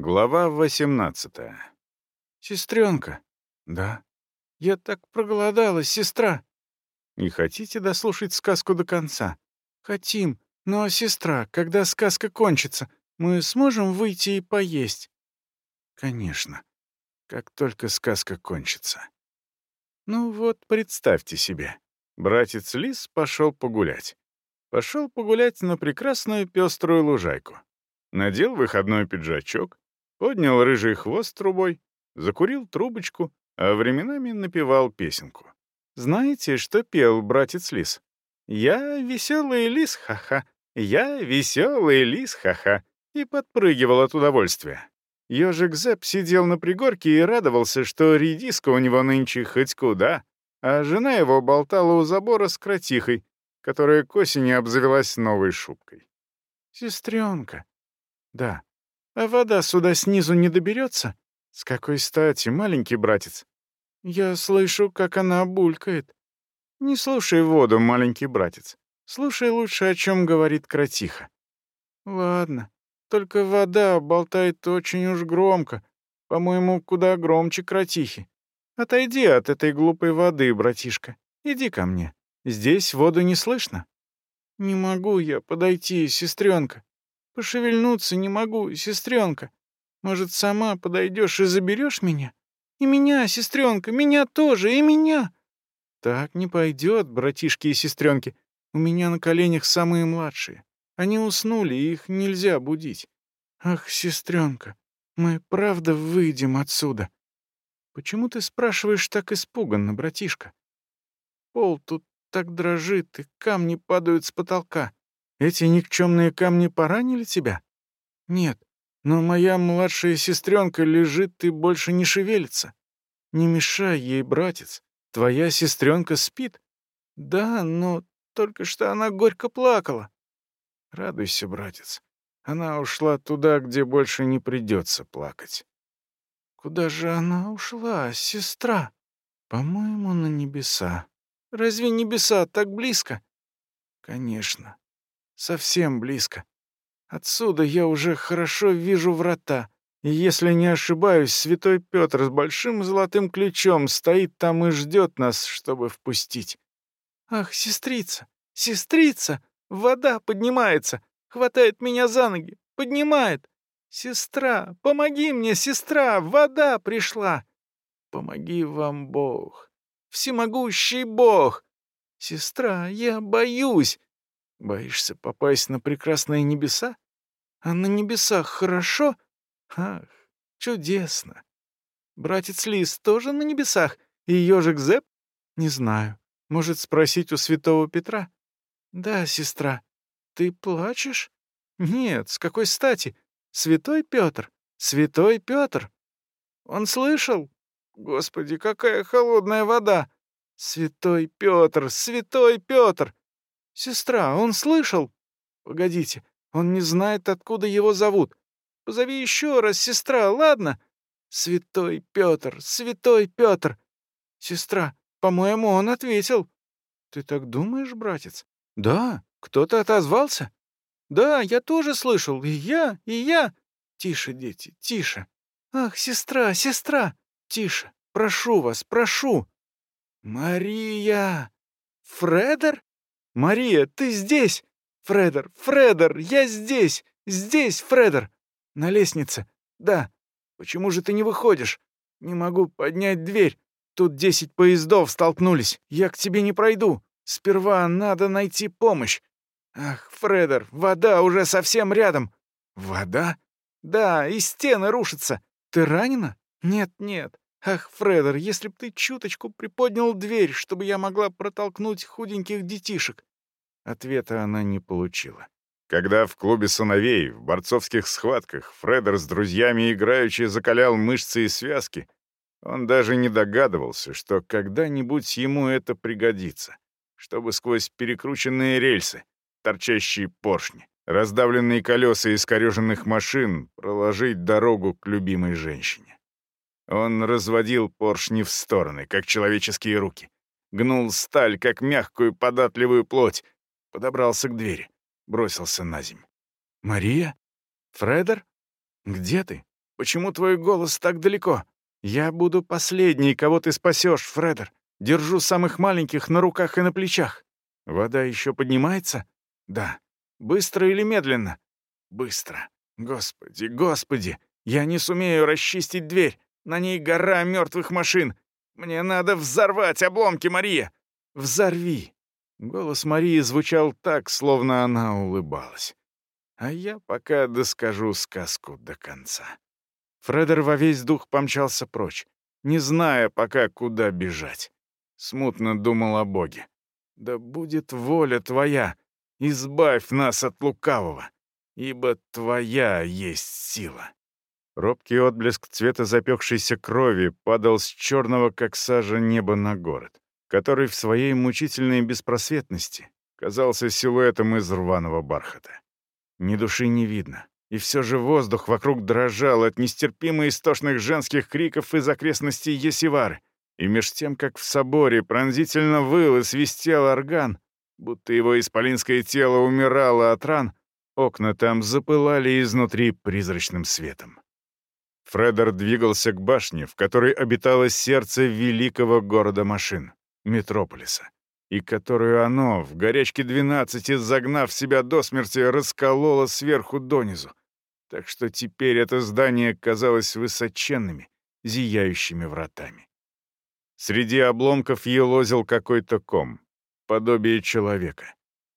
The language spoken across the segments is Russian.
Глава 18 «Сестренка!» «Да». «Я так проголодалась, сестра!» «Не хотите дослушать сказку до конца?» «Хотим. Но, сестра, когда сказка кончится, мы сможем выйти и поесть?» «Конечно. Как только сказка кончится». «Ну вот, представьте себе. Братец Лис пошел погулять. Пошел погулять на прекрасную пеструю лужайку. Надел выходной пиджачок, поднял рыжий хвост трубой, закурил трубочку, а временами напевал песенку. Знаете, что пел братец Лис? «Я веселый лис, ха-ха, я веселый лис, ха-ха», и подпрыгивал от удовольствия. Ёжик Зэп сидел на пригорке и радовался, что редиска у него нынче хоть куда, а жена его болтала у забора с кротихой, которая к осени обзавелась новой шубкой. «Сестренка». «Да». «А вода сюда снизу не доберется?» «С какой стати, маленький братец?» «Я слышу, как она булькает». «Не слушай воду, маленький братец. Слушай лучше, о чем говорит кротиха». «Ладно, только вода болтает очень уж громко. По-моему, куда громче кротихи. Отойди от этой глупой воды, братишка. Иди ко мне. Здесь воду не слышно». «Не могу я подойти, сестренка. Пошевельнуться не могу, сестренка. Может, сама подойдешь и заберешь меня? И меня, сестренка, меня тоже, и меня!» «Так не пойдет, братишки и сестренки. У меня на коленях самые младшие. Они уснули, их нельзя будить. Ах, сестренка, мы правда выйдем отсюда?» «Почему ты спрашиваешь так испуганно, братишка?» «Пол тут так дрожит, и камни падают с потолка. Эти никчемные камни поранили тебя? Нет, но моя младшая сестренка лежит и больше не шевелится. Не мешай ей, братец. Твоя сестренка спит? Да, но только что она горько плакала. Радуйся, братец. Она ушла туда, где больше не придется плакать. Куда же она ушла, сестра? По-моему, на небеса. Разве небеса так близко? Конечно. Совсем близко. Отсюда я уже хорошо вижу врата. И если не ошибаюсь, святой Петр с большим золотым ключом стоит там и ждет нас, чтобы впустить. Ах, сестрица, сестрица, вода поднимается, хватает меня за ноги, поднимает. Сестра, помоги мне, сестра, вода пришла. Помоги вам Бог, всемогущий Бог. Сестра, я боюсь. Боишься попасть на прекрасные небеса? А на небесах хорошо? Ах, чудесно. Братец Лис тоже на небесах? И ежик Зэп? Не знаю. Может, спросить у святого Петра? Да, сестра. Ты плачешь? Нет, с какой стати? Святой Петр, святой Петр. Он слышал? Господи, какая холодная вода! Святой Петр, святой Петр! «Сестра, он слышал?» «Погодите, он не знает, откуда его зовут. Позови еще раз, сестра, ладно?» «Святой Петр, святой Петр!» «Сестра, по-моему, он ответил». «Ты так думаешь, братец?» «Да, кто-то отозвался?» «Да, я тоже слышал, и я, и я...» «Тише, дети, тише!» «Ах, сестра, сестра!» «Тише, прошу вас, прошу!» «Мария!» «Фредер?» «Мария, ты здесь! Фредер, Фредер, я здесь! Здесь, Фредер! На лестнице! Да! Почему же ты не выходишь? Не могу поднять дверь. Тут десять поездов столкнулись. Я к тебе не пройду. Сперва надо найти помощь. Ах, Фредер, вода уже совсем рядом. Вода? Да, и стены рушатся. Ты ранена? Нет, нет. Ах, Фредер, если б ты чуточку приподнял дверь, чтобы я могла протолкнуть худеньких детишек. Ответа она не получила. Когда в клубе сыновей, в борцовских схватках, Фредер с друзьями играючи закалял мышцы и связки, он даже не догадывался, что когда-нибудь ему это пригодится, чтобы сквозь перекрученные рельсы, торчащие поршни, раздавленные колеса искореженных машин проложить дорогу к любимой женщине. Он разводил поршни в стороны, как человеческие руки, гнул сталь, как мягкую податливую плоть, Подобрался к двери. Бросился на земь. «Мария? Фредер? Где ты? Почему твой голос так далеко? Я буду последний, кого ты спасешь, Фредер. Держу самых маленьких на руках и на плечах. Вода еще поднимается? Да. Быстро или медленно? Быстро. Господи, господи, я не сумею расчистить дверь. На ней гора мертвых машин. Мне надо взорвать обломки, Мария. Взорви. Голос Марии звучал так, словно она улыбалась. А я пока доскажу сказку до конца. Фредер во весь дух помчался прочь, не зная пока, куда бежать. Смутно думал о Боге. «Да будет воля Твоя, избавь нас от лукавого, ибо Твоя есть сила». Робкий отблеск цвета запекшейся крови падал с черного, как сажа, неба на город, который в своей мучительной беспросветности казался силуэтом из рваного бархата. Ни души не видно. И все же воздух вокруг дрожал от нестерпимо истошных женских криков из окрестностей Есивары. И меж тем, как в соборе пронзительно выл и свистел орган, будто его исполинское тело умирало от ран, окна там запылали изнутри призрачным светом. Фредер двигался к башне, в которой обитало сердце великого города машин — Метрополиса и которую оно, в горячке двенадцати, загнав себя до смерти, раскололо сверху донизу. Так что теперь это здание казалось высоченными, зияющими вратами. Среди обломков елозил какой-то ком, подобие человека.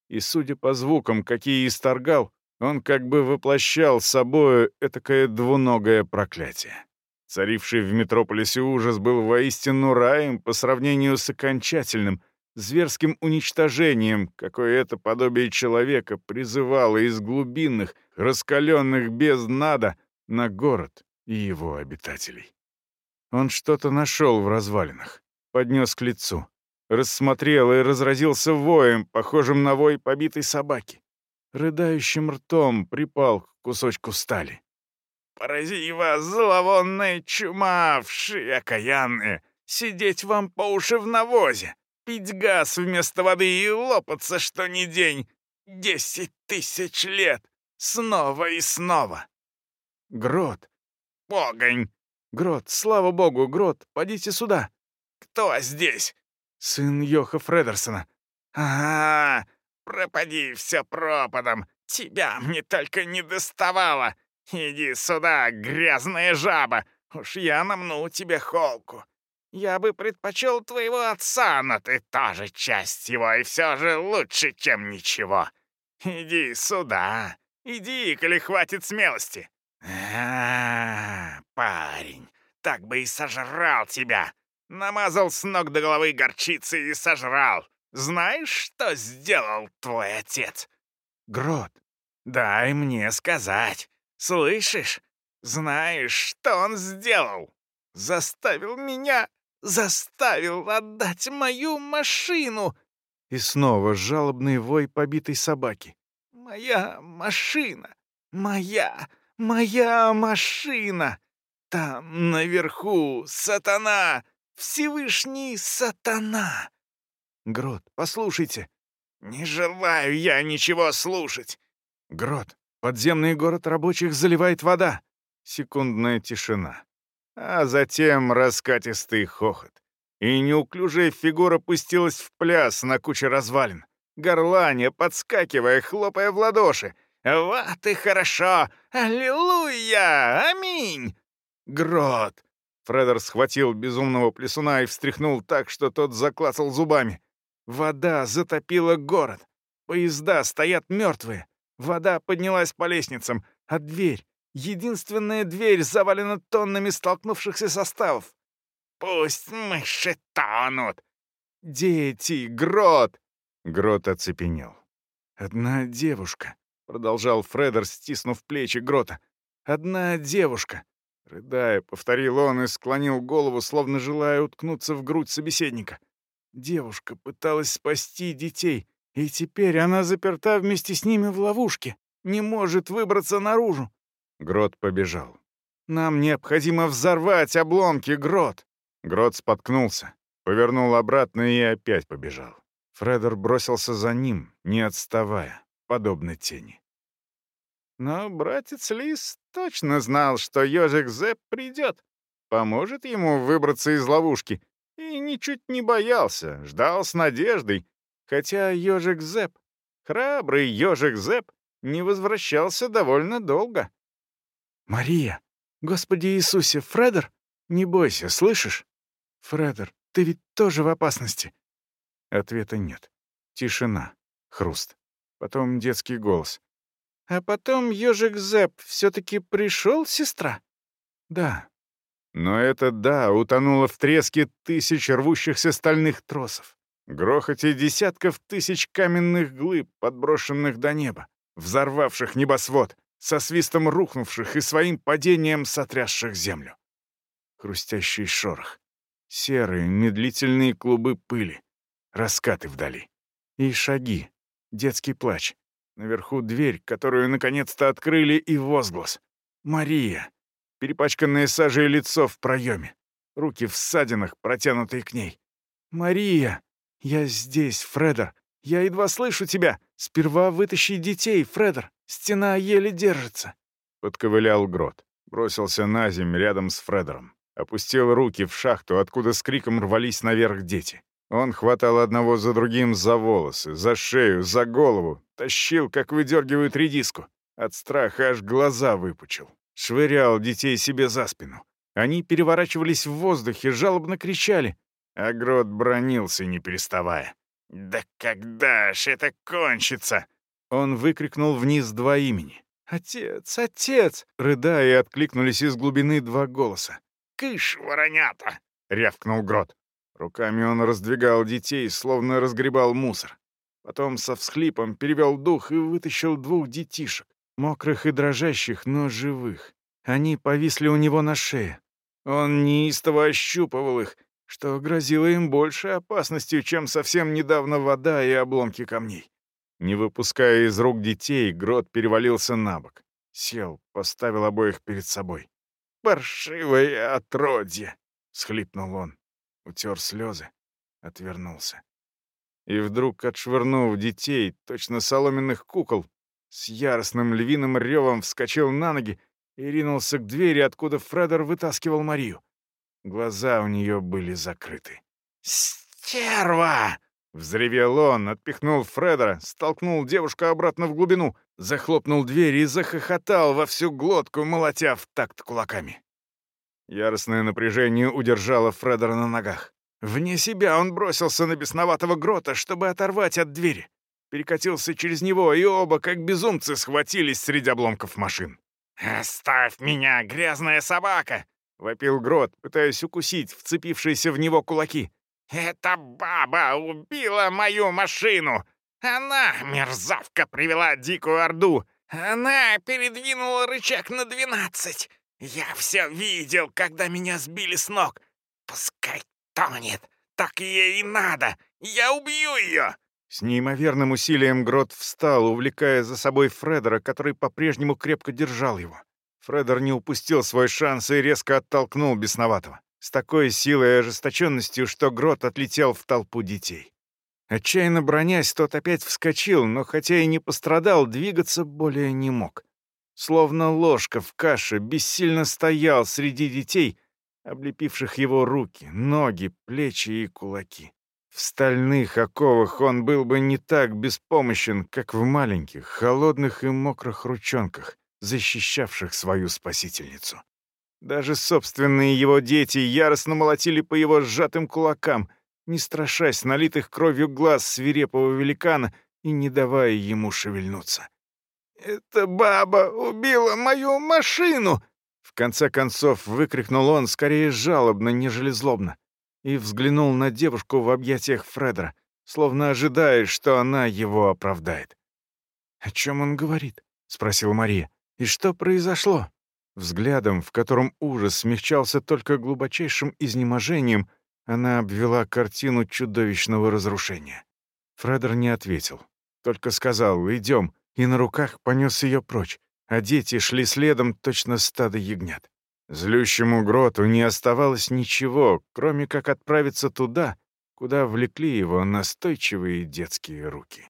И, судя по звукам, какие исторгал, он как бы воплощал собою этакое двуногое проклятие. Царивший в метрополисе ужас был воистину раем по сравнению с окончательным — зверским уничтожением, какое это подобие человека призывало из глубинных, раскаленных без нада на город и его обитателей. Он что-то нашел в развалинах, поднес к лицу, рассмотрел и разразился воем, похожим на вой побитой собаки. Рыдающим ртом припал к кусочку стали. «Порази вас, зловонная чума, вши окаянные! Сидеть вам по уши в навозе! пить газ вместо воды и лопаться, что ни день. Десять тысяч лет. Снова и снова. Грот. Погонь. Грот, слава богу, Грот, подите сюда. Кто здесь? Сын Йоха Фредерсона. Ага, пропади все пропадом. Тебя мне только не доставало. Иди сюда, грязная жаба. Уж я намну тебе холку. Я бы предпочел твоего отца, но ты тоже часть его, и все же лучше, чем ничего. Иди сюда. Иди, коли хватит смелости. А, -а, -а парень, так бы и сожрал тебя. Намазал с ног до головы горчицы и сожрал. Знаешь, что сделал твой отец? Грот, дай мне сказать. Слышишь? Знаешь, что он сделал? Заставил меня заставил отдать мою машину!» И снова жалобный вой побитой собаки. «Моя машина! Моя! Моя машина! Там наверху сатана! Всевышний сатана!» «Грот, послушайте!» «Не желаю я ничего слушать!» «Грот, подземный город рабочих заливает вода!» Секундная тишина а затем раскатистый хохот. И неуклюжая фигура пустилась в пляс на куче развалин, горланя, подскакивая, хлопая в ладоши. «Вот и хорошо! Аллилуйя! Аминь!» «Грот!» Фредер схватил безумного плесуна и встряхнул так, что тот заклацал зубами. Вода затопила город. Поезда стоят мертвые. Вода поднялась по лестницам, а дверь, Единственная дверь завалена тоннами столкнувшихся составов. Пусть мыши тонут. Дети, Грот! Грот оцепенел. Одна девушка, продолжал Фредер, стиснув плечи Грота. Одна девушка. Рыдая, повторил он и склонил голову, словно желая уткнуться в грудь собеседника. Девушка пыталась спасти детей, и теперь она заперта вместе с ними в ловушке, не может выбраться наружу. Грот побежал. «Нам необходимо взорвать обломки, Грот!» Грот споткнулся, повернул обратно и опять побежал. Фредер бросился за ним, не отставая, подобно тени. Но братец Лис точно знал, что ежик Зэп придет, поможет ему выбраться из ловушки, и ничуть не боялся, ждал с надеждой, хотя ежик Зэп, храбрый ежик Зэп, не возвращался довольно долго. «Мария! Господи Иисусе! Фредер! Не бойся, слышишь? Фредер, ты ведь тоже в опасности!» Ответа нет. Тишина. Хруст. Потом детский голос. «А потом ежик Зэп все-таки пришел, сестра?» «Да». Но это «да» утонуло в треске тысяч рвущихся стальных тросов, грохоте десятков тысяч каменных глыб, подброшенных до неба, взорвавших небосвод, со свистом рухнувших и своим падением сотрясших землю. Хрустящий шорох, серые медлительные клубы пыли, раскаты вдали. И шаги, детский плач. Наверху дверь, которую наконец-то открыли, и возглас. «Мария!» Перепачканное сажей лицо в проеме. Руки в ссадинах, протянутые к ней. «Мария! Я здесь, Фредер! Я едва слышу тебя! Сперва вытащи детей, Фредер! Стена еле держится!» Подковылял Грот. Бросился на землю рядом с Фредером. Опустил руки в шахту, откуда с криком рвались наверх дети. Он хватал одного за другим за волосы, за шею, за голову, тащил, как выдергивают редиску. От страха аж глаза выпучил. Швырял детей себе за спину. Они переворачивались в воздухе, жалобно кричали. А Грот бронился, не переставая. «Да когда ж это кончится?» Он выкрикнул вниз два имени. «Отец! Отец!» Рыдая, откликнулись из глубины два голоса. «Кыш, воронята!» — рявкнул Грот. Руками он раздвигал детей, словно разгребал мусор. Потом со всхлипом перевел дух и вытащил двух детишек, мокрых и дрожащих, но живых. Они повисли у него на шее. Он неистово ощупывал их, что грозило им больше опасностью, чем совсем недавно вода и обломки камней. Не выпуская из рук детей, Грот перевалился на бок. Сел, поставил обоих перед собой. «Паршивое отродье!» — схлипнул он утер слезы, отвернулся. И вдруг, отшвырнув детей, точно соломенных кукол, с яростным львиным ревом вскочил на ноги и ринулся к двери, откуда Фредер вытаскивал Марию. Глаза у нее были закрыты. «Стерва!» — взревел он, отпихнул Фредера, столкнул девушку обратно в глубину, захлопнул дверь и захохотал во всю глотку, молотя в такт кулаками. Яростное напряжение удержало Фредера на ногах. Вне себя он бросился на бесноватого грота, чтобы оторвать от двери. Перекатился через него, и оба, как безумцы, схватились среди обломков машин. «Оставь меня, грязная собака!» — вопил Грот, пытаясь укусить вцепившиеся в него кулаки. «Эта баба убила мою машину! Она, мерзавка, привела дикую орду! Она передвинула рычаг на двенадцать! Я все видел, когда меня сбили с ног. Пускай тонет. Так ей и надо. Я убью ее!» С неимоверным усилием Грот встал, увлекая за собой Фредера, который по-прежнему крепко держал его. Фредер не упустил свой шанс и резко оттолкнул бесноватого. С такой силой и ожесточенностью, что Грот отлетел в толпу детей. Отчаянно бронясь, тот опять вскочил, но хотя и не пострадал, двигаться более не мог словно ложка в каше, бессильно стоял среди детей, облепивших его руки, ноги, плечи и кулаки. В стальных оковах он был бы не так беспомощен, как в маленьких, холодных и мокрых ручонках, защищавших свою спасительницу. Даже собственные его дети яростно молотили по его сжатым кулакам, не страшась налитых кровью глаз свирепого великана и не давая ему шевельнуться. «Эта баба убила мою машину!» В конце концов выкрикнул он скорее жалобно, нежели злобно, и взглянул на девушку в объятиях Фредера, словно ожидая, что она его оправдает. «О чем он говорит?» — спросила Мария. «И что произошло?» Взглядом, в котором ужас смягчался только глубочайшим изнеможением, она обвела картину чудовищного разрушения. Фредер не ответил, только сказал «Идем», и на руках понес ее прочь, а дети шли следом точно стадо ягнят. Злющему гроту не оставалось ничего, кроме как отправиться туда, куда влекли его настойчивые детские руки.